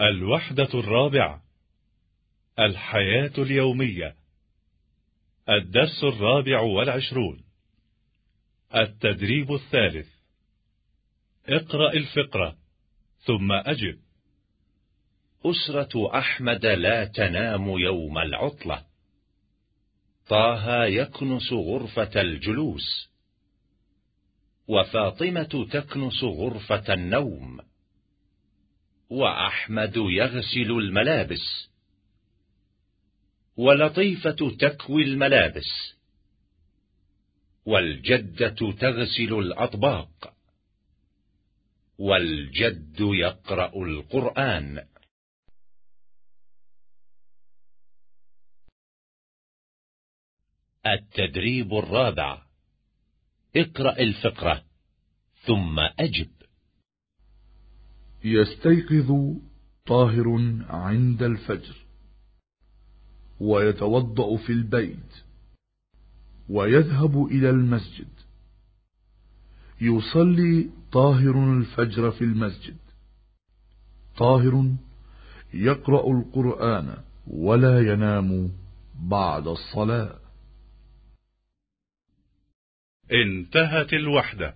الوحدة الرابعة الحياة اليومية الدرس الرابع والعشرون التدريب الثالث. اقرأ الفقرة ثم أجب. أسرة أحمد لا تنام يوم العطلة. طه يكنس غرفة الجلوس وفاطمة تكنس غرفة النوم. وأحمد يغسل الملابس. ولطيفة تكوي الملابس. والجدة تغسل الأطباق. والجد يقرأ القرآن. التدريب الرابع. اقرأ الفقرة ثم أجب. يستيقظ طاهر عند الفجر ويتوضأ في البيت ويذهب إلى المسجد. يصلي طاهر الفجر في المسجد. طاهر يقرأ القرآن ولا ينام بعد الصلاة. انتهت الوحدة.